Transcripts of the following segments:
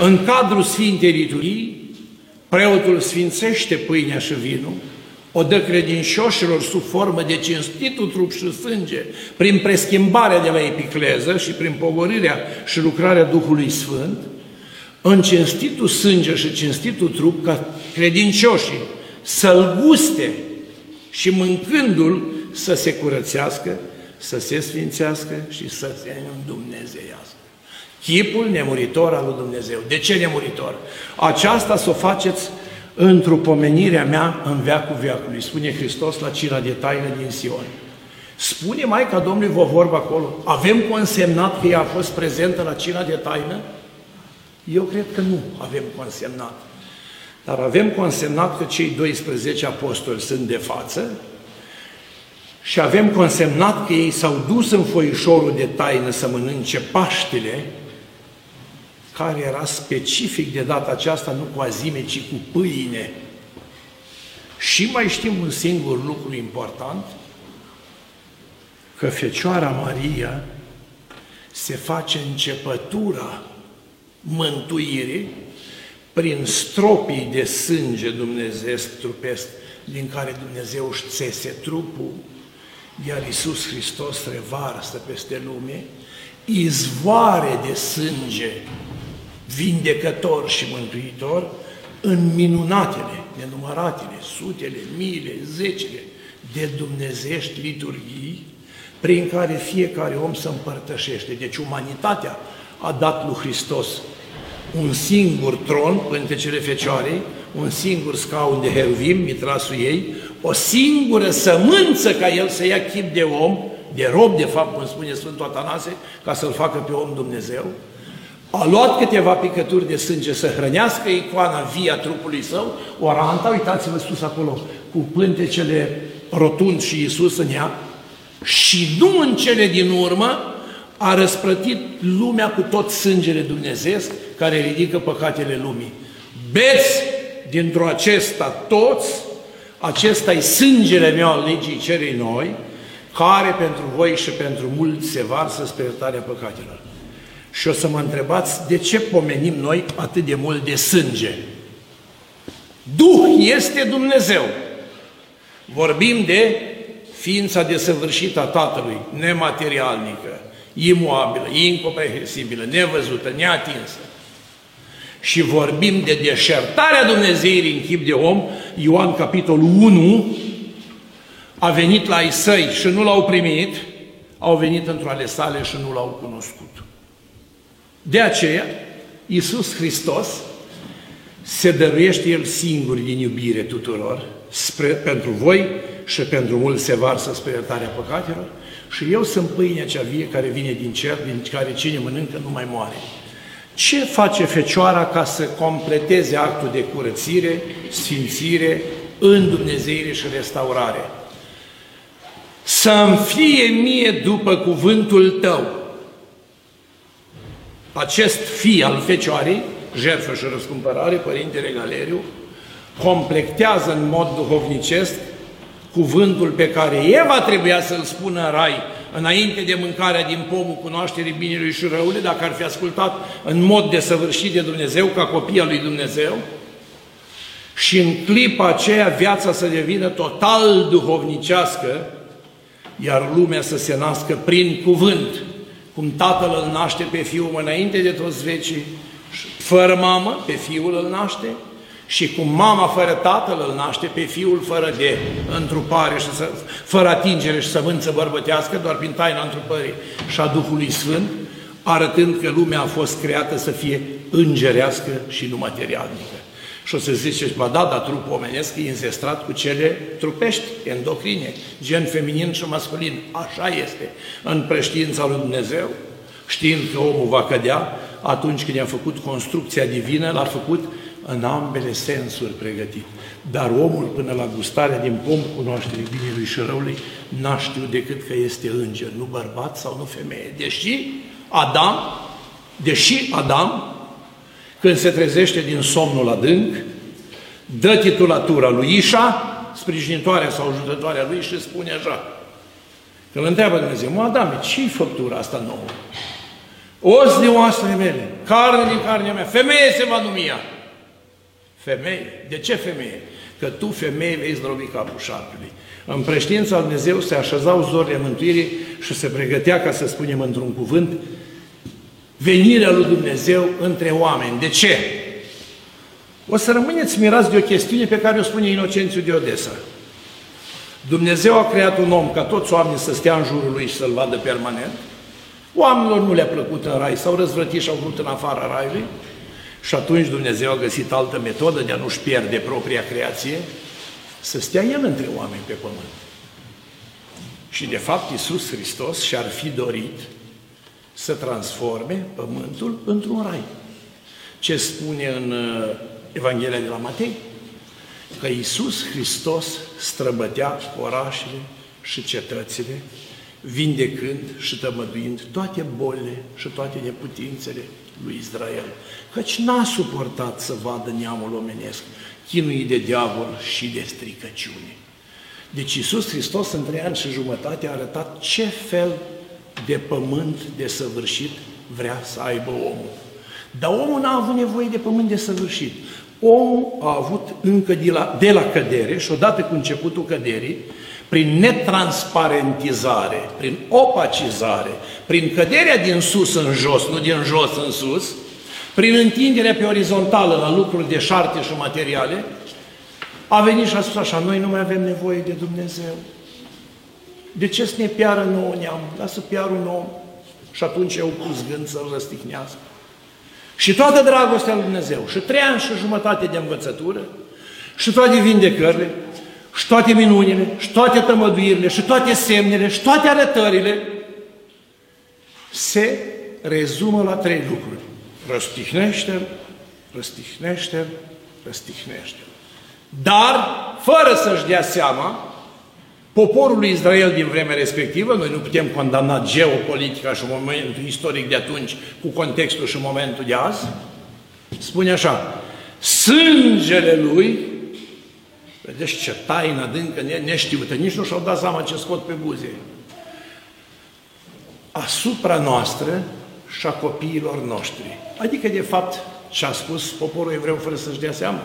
În cadrul Sfintei Liturghii, preotul sfințește pâinea și vinul, o dă credincioșilor sub formă de cinstitul trup și sânge, prin preschimbarea de la epicleză și prin pogorirea și lucrarea Duhului Sfânt, în cinstitul sânge și cinstitul trup, ca credincioșii să-l guste și mâncându-l să se curățească, să se sfințească și să se îndumnezeiască. Chipul nemuritor al lui Dumnezeu. De ce nemuritor? Aceasta să o faceți într-o pomenirea mea în veacul veacului, spune Hristos la cina de taină din Sion. Spune Maica Domnului vă vorba acolo. Avem consemnat că ea a fost prezentă la cina de taină? Eu cred că nu avem consemnat. Dar avem consemnat că cei 12 apostoli sunt de față și avem consemnat că ei s-au dus în foișorul de taină să mănânce Paștele, care era specific de data aceasta, nu cu azime, ci cu pâine. Și mai știm un singur lucru important, că Fecioara Maria se face începătura mântuirii prin stropii de sânge dumnezeesc trupesc din care Dumnezeu își țese trupul, iar Iisus Hristos revarsă peste lume, izvoare de sânge vindecător și mântuitor în minunatele, nenumăratele, sutele, miile, zecile de dumnezești liturghii prin care fiecare om se împărtășește. Deci umanitatea a dat lui Hristos un singur tron între cele fecioare, un singur scaun de heruvim, mitrasul ei, o singură sămânță ca el să ia chip de om, de rob, de fapt, cum spune Sfântul Atanase, ca să-l facă pe om Dumnezeu, a luat câteva picături de sânge să hrănească icoana via trupului său, oranta, uitați-vă sus acolo, cu pântecele rotund și Iisus în ea, și nu în cele din urmă a răsplătit lumea cu tot sângele Dumnezeu care ridică păcatele lumii. Beți dintr-o acesta toți, acesta e sângele meu al legii cerei noi, care pentru voi și pentru mulți se varsă spre iertarea păcatelor. Și o să mă întrebați de ce pomenim noi atât de mult de sânge. Duh este Dumnezeu. Vorbim de ființa desăvârșită a Tatălui, nematerialnică, imuabilă, incomprehensibilă, nevăzută, neatinsă. Și vorbim de deșertarea Dumnezeirii în chip de om, Ioan capitolul 1, a venit la ei săi și nu l-au primit, au venit într-o ale sale și nu l-au cunoscut. De aceea, Iisus Hristos se dăruiește El singur din iubire tuturor, spre, pentru voi și pentru mulți se varsă spre iertarea păcatelor, și eu sunt pâinea cea vie care vine din cer, din care cine mănâncă nu mai moare. Ce face Fecioara ca să completeze actul de curățire, sfințire, în Dumnezeire și restaurare? Să-mi fie mie după cuvântul tău, acest fi al Fecioarei, jertfă și răscumpărare, Părintele Galeriu, completează în mod duhovnicesc cuvântul pe care Eva trebuia să-l spună în rai, înainte de mâncarea din pomul cunoașterii binelui și răului, dacă ar fi ascultat în mod desăvârșit de Dumnezeu, ca copii al lui Dumnezeu, și în clipa aceea viața să devină total duhovnicească, iar lumea să se nască prin cuvânt, cum tatăl îl naște pe fiul înainte de toți vecii, fără mamă, pe fiul îl naște, și cum mama fără tatăl îl naște pe fiul fără de întrupare și să, fără atingere și sămânță bărbătească, doar prin taina întrupării și a Duhului Sfânt, arătând că lumea a fost creată să fie îngerească și nu materialnică. Și o să ziceți, ba da, dar trupul omenesc e înzestrat cu cele trupești, endocrine, gen feminin și masculin. Așa este. În preștiința lui Dumnezeu, știind că omul va cădea, atunci când i-a făcut construcția divină, l-a făcut în ambele sensuri pregătit. Dar omul, până la gustarea din pom cunoașterii binelui și răului, n-a știut decât că este înger, nu bărbat sau nu femeie. Deși Adam, deși Adam, când se trezește din somnul adânc, dă titulatura lui Ișa, sprijinitoarea sau ajutătoarea lui și spune așa. Când îl întreabă Dumnezeu, mă, Adame, ce-i făptura asta nouă? os din oasele mele, carne din carnea mea, femeie se va numi ea. Femeie. De ce femeie? Că tu, femeie, vei zdrobi capul șarpelui. În preștiința lui Dumnezeu se așezau zorile mântuirii și se pregătea, ca să spunem într-un cuvânt, venirea lui Dumnezeu între oameni. De ce? O să rămâneți mirați de o chestiune pe care o spune Inocențiu de Odessa. Dumnezeu a creat un om ca toți oamenii să stea în jurul lui și să-l vadă permanent. Oamenilor nu le-a plăcut în rai, s-au răzvrătit și au vrut în afara raiului. Și atunci Dumnezeu a găsit altă metodă de a nu-și pierde propria creație, să stea El între oameni pe pământ. Și de fapt Iisus Hristos și-ar fi dorit să transforme pământul într-un rai. Ce spune în uh, Evanghelia de la Matei? Că Iisus Hristos străbătea orașele și cetățile, vindecând și tămăduind toate bolile și toate neputințele lui Israel. Căci n-a suportat să vadă neamul omenesc, chinuit de diavol și de stricăciune. Deci Iisus Hristos în trei ani și jumătate a arătat ce fel de pământ de săvârșit vrea să aibă omul. Dar omul n-a avut nevoie de pământ de săvârșit. Omul a avut încă de la, de la cădere și odată cu începutul căderii, prin netransparentizare, prin opacizare, prin căderea din sus în jos, nu din jos în sus, prin întinderea pe orizontală la lucruri de șarte și materiale, a venit și a spus așa, noi nu mai avem nevoie de Dumnezeu. De ce să ne piară nouă neam? Lasă piară un om. Și atunci eu pus gând să-l răstignească. Și toată dragostea lui Dumnezeu, și trei ani și jumătate de învățătură, și toate vindecările, și toate minunile, și toate tămăduirile, și toate semnele, și toate arătările, se rezumă la trei lucruri. Răstihnește-l, răstihnește-l, răstihnește-l. Dar, fără să-și dea seama, Poporul lui Israel din vremea respectivă, noi nu putem condamna geopolitica și momentul istoric de atunci cu contextul și momentul de azi, spune așa, sângele lui, vedeți ce taină adâncă, neștiută, nici nu și-au dat seama ce scot pe buze, asupra noastră și a copiilor noștri. Adică, de fapt, ce a spus poporul evreu fără să-și dea seama?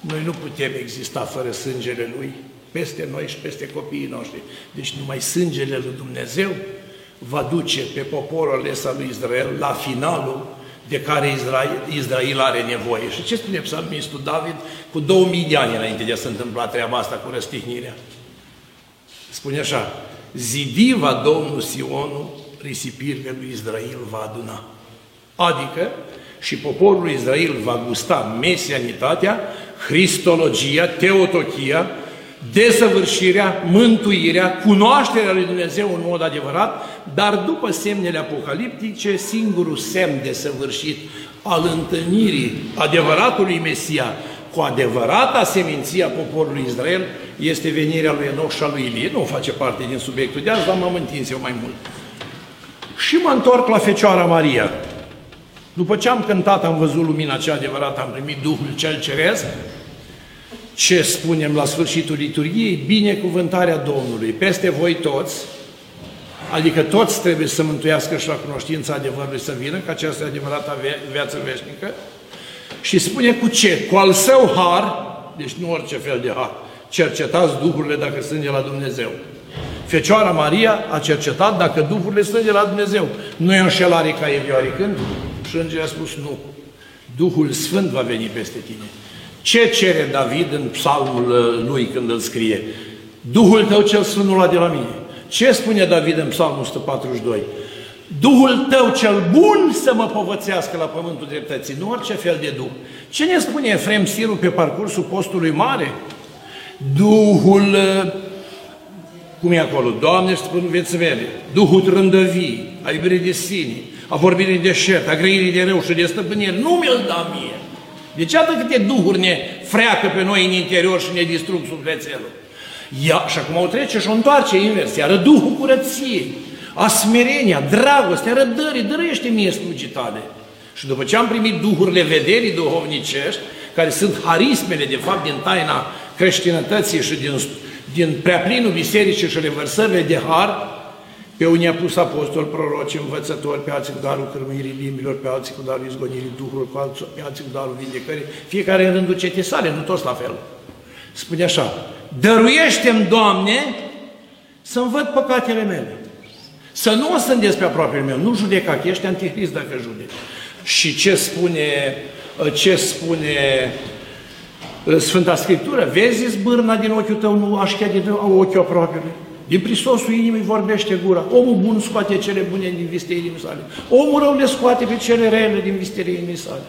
Noi nu putem exista fără sângele lui, peste noi și peste copiii noștri. Deci numai sângele lui Dumnezeu va duce pe poporul ales al lui Israel la finalul de care Israel, Israel are nevoie. Și ce spune psalmistul David cu 2000 de ani înainte de a se întâmpla treaba asta cu răstihnirea? Spune așa, zidiva Domnul Sionul, risipirile lui Israel va aduna. Adică și poporul Israel va gusta mesianitatea, cristologia, teotochia, desăvârșirea, mântuirea, cunoașterea lui Dumnezeu în mod adevărat, dar după semnele apocaliptice, singurul semn de săvârșit al întâlnirii adevăratului Mesia cu adevărata seminția poporului Israel este venirea lui Enoch și a lui Ilie. Nu face parte din subiectul de azi, dar m-am întins eu mai mult. Și mă întorc la Fecioara Maria. După ce am cântat, am văzut lumina cea adevărată, am primit Duhul cel Ceresc, ce spunem la sfârșitul liturgiei? Binecuvântarea Domnului peste voi toți, adică toți trebuie să mântuiască și la cunoștința adevărului să vină, că aceasta e adevărata viață veșnică, și spune cu ce? Cu al său har, deci nu orice fel de har, cercetați duhurile dacă sunt de la Dumnezeu. Fecioara Maria a cercetat dacă duhurile sunt de la Dumnezeu. Nu e înșelare ca evioaricând? Și îngerul a spus nu. Duhul Sfânt va veni peste tine. Ce cere David în psalmul uh, lui când îl scrie? Duhul tău cel sfânt nu de la mine. Ce spune David în psalmul 142? Duhul tău cel bun să mă povățească la pământul dreptății, nu orice fel de duh. Ce ne spune Efrem Siru pe parcursul postului mare? Duhul, uh, cum e acolo? Doamne, spun veți vede, Duhul trândăvii, a iubirii de sine, a vorbirii de șert, a grăirii de rău și de stăpânire, nu mi-l da mie. Deci atât câte duhuri ne freacă pe noi în interior și ne distrug sufletelul. Ia, și acum o trece și o întoarce invers, iară Duhul curăției, a smerenia, dragostea, răbdării, dărește mie slugii tale. Și după ce am primit duhurile vederii duhovnicești, care sunt harismele, de fapt, din taina creștinătății și din, din preaplinul bisericii și revărsările de har, Pe unii a pus apostoli, proroci, învățători, pe alții cu darul cârmuirii limbilor, pe alții cu darul izgonirii Duhului, pe alții, pe alții cu darul vindecării, fiecare în rândul cetei sale, nu toți la fel. Spune așa, dăruiește-mi, Doamne, să-mi văd păcatele mele. Să nu o sândesc pe aproapele meu, nu judeca, că ești antihrist dacă judeci. Și ce spune, ce spune uh, Sfânta Scriptură? Vezi zbârna din ochiul tău, nu așchea din ochiul aproapele. Din prisosul inimii vorbește gura. Omul bun scoate cele bune din viste inimii sale. Omul rău le scoate pe cele rele din viste inimii sale.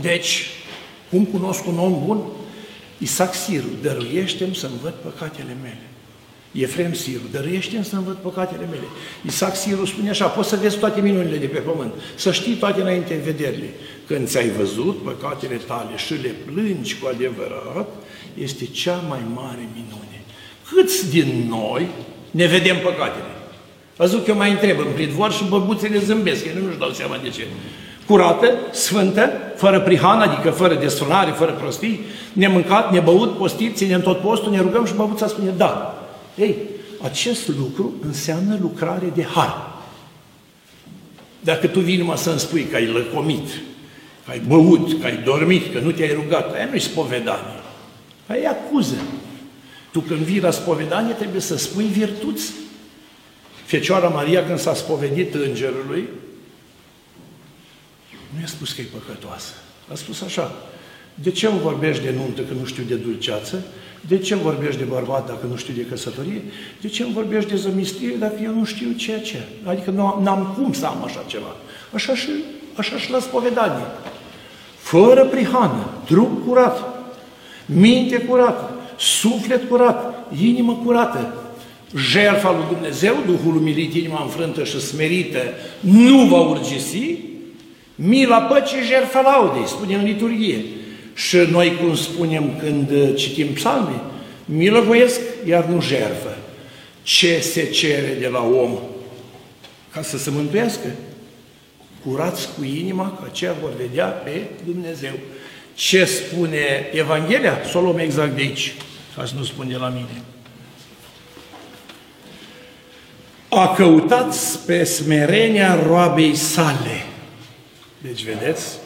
Deci, cum cunosc un om bun? Isaac Siru, dăruiește-mi să-mi văd păcatele mele. Efrem Siru, dăruiește-mi să-mi văd păcatele mele. Isaac Siru spune așa, poți să vezi toate minunile de pe pământ, să știi toate înainte vederile. Când ți-ai văzut păcatele tale și le plângi cu adevărat, este cea mai mare minune. Câți din noi ne vedem păcatele? Văzut că eu mai întreb în pridvor și băbuțele zâmbesc, ei nu-și dau seama de ce. Curată, sfântă, fără prihan, adică fără desfrânare, fără prostii, nemâncat, nebăut, postit, ținem tot postul, ne rugăm și băbuța spune da. Ei, acest lucru înseamnă lucrare de har. Dacă tu vii numai să-mi spui că ai lăcomit, că ai băut, că ai dormit, că nu te-ai rugat, aia nu-i spovedanie. Aia e acuză. Tu când vii la spovedanie trebuie să spui virtuți. Fecioara Maria când s-a spovedit îngerului, nu i-a spus că e păcătoasă. A spus așa, de ce îmi vorbești de nuntă că nu știu de dulceață? De ce îmi vorbești de bărbat dacă nu știu de căsătorie? De ce îmi vorbești de zămistire dacă eu nu știu ceea ce? Adică nu am cum să am așa ceva. Așa și, așa și la spovedanie. Fără prihană, trup curat, minte curată, suflet curat, inimă curată, jertfa lui Dumnezeu, Duhul umilit, inima înfrântă și smerită, nu va urgisi, mila păcii, jertfa laudei, spune în liturghie. Și noi, cum spunem când citim psalme, milă voiesc, iar nu jertfă. Ce se cere de la om ca să se mântuiască? Curați cu inima, că aceea vor vedea pe Dumnezeu. Ce spune Evanghelia? Să o luăm exact de aici, ca să nu spun de la mine. A căutat pe smerenia roabei sale. Deci, vedeți?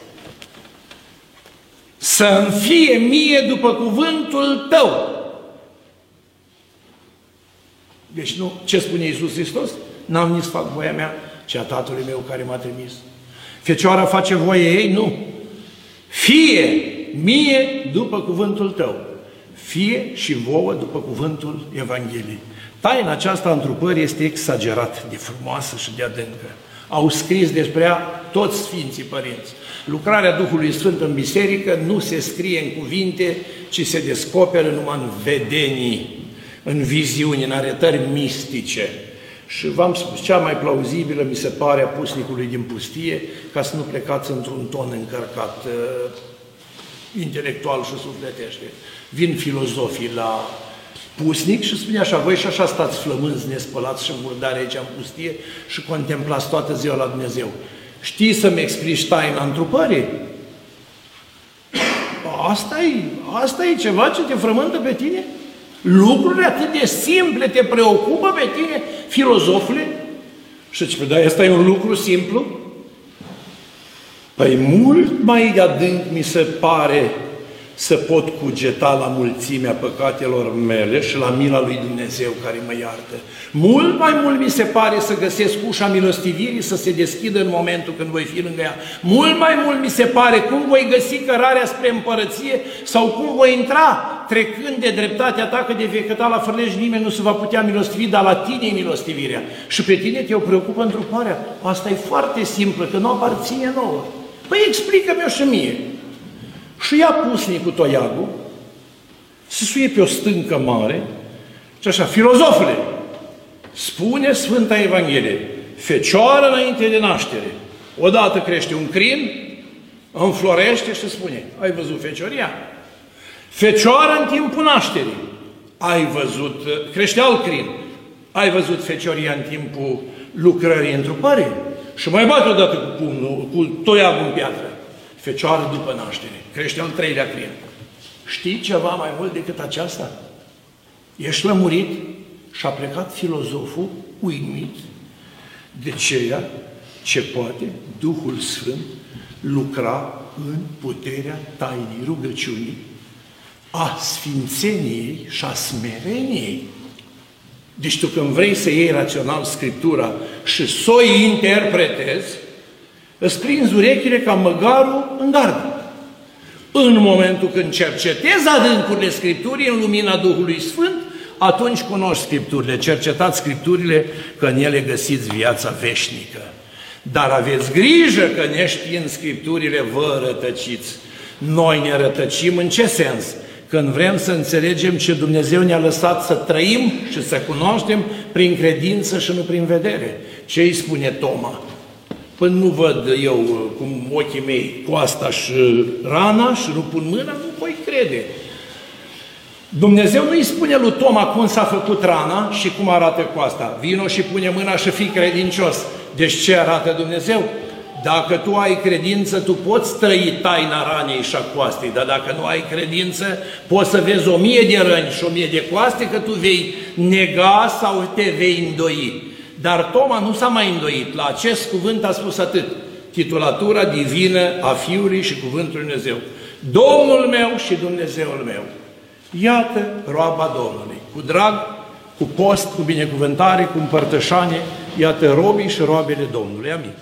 Să-mi fie mie după cuvântul tău. Deci nu, ce spune Iisus Hristos? N-am nici fac voia mea, ci a Tatălui meu care m-a trimis. Fecioara face voie ei? Nu. Fie mie după cuvântul tău, fie și vouă după cuvântul Evangheliei. Taina aceasta întrupării este exagerat de frumoasă și de adâncă. Au scris despre ea toți Sfinții Părinți. Lucrarea Duhului Sfânt în biserică nu se scrie în cuvinte, ci se descoperă numai în vedenii, în viziuni, în arătări mistice. Și v-am spus, cea mai plauzibilă mi se pare a pusnicului din pustie, ca să nu plecați într-un ton încărcat uh, intelectual și sufletește. Vin filozofii la pusnic și spune așa, voi și așa stați flămânzi, nespălați și murdare aici în pustie și contemplați toată ziua la Dumnezeu. Știi să-mi explici taina întrupării? Asta e, asta e ceva ce te frământă pe tine? Lucrurile atât de simple te preocupă pe tine, filozofule? Și ce, da, asta e un lucru simplu? Păi mult mai adânc mi se pare să pot cugeta la mulțimea păcatelor mele și la mila lui Dumnezeu care mă iartă. Mult mai mult mi se pare să găsesc ușa milostivirii să se deschidă în momentul când voi fi lângă ea. Mult mai mult mi se pare cum voi găsi cărarea spre împărăție sau cum voi intra trecând de dreptatea ta că de vei căta la fărlești nimeni nu se va putea milostivi, dar la tine e milostivirea. Și pe tine te preocupă întruparea. Asta e foarte simplă, că nu aparține nouă. Păi explică-mi-o și mie. Și ia pusnicul toiagul, se suie pe o stâncă mare și așa, filozofule, spune Sfânta Evanghelie, fecioară înainte de naștere, odată crește un crin, înflorește și spune, ai văzut fecioria? Fecioară în timpul nașterii, ai văzut, crește alt crin, ai văzut fecioria în timpul lucrării întrupării? Și mai bate odată cu pumnul, cu toiagul în piatră. Fecioară după naștere. Crește al treilea crin. Știi ceva mai mult decât aceasta? Ești lămurit? și a plecat filozoful uimit de ceea ce poate Duhul Sfânt lucra în puterea tainii rugăciunii, a sfințeniei și a smereniei. Deci tu când vrei să iei rațional Scriptura și să o interpretezi, îți prinzi urechile ca măgarul în gardă. În momentul când cercetezi adâncurile Scripturii în lumina Duhului Sfânt, atunci cunoști Scripturile, cercetați Scripturile, că în ele găsiți viața veșnică. Dar aveți grijă că neștiind Scripturile vă rătăciți. Noi ne rătăcim în ce sens? Când vrem să înțelegem ce Dumnezeu ne-a lăsat să trăim și să cunoaștem prin credință și nu prin vedere. Ce îi spune Toma? Până nu văd eu cu ochii mei coasta și rana și nu pun mâna, nu voi crede. Dumnezeu nu îi spune lui Toma cum s-a făcut rana și cum arată coasta. Vino și pune mâna și fii credincios. Deci ce arată Dumnezeu? Dacă tu ai credință, tu poți trăi taina ranei și a coastei, dar dacă nu ai credință, poți să vezi o mie de răni și o mie de coaste, că tu vei nega sau te vei îndoi. Dar Toma nu s-a mai îndoit. La acest cuvânt a spus atât. Titulatura divină a Fiului și Cuvântul Dumnezeu. Domnul meu și Dumnezeul meu. Iată roaba Domnului. Cu drag, cu post, cu binecuvântare, cu împărtășanie, iată robii și roabele Domnului. Amin.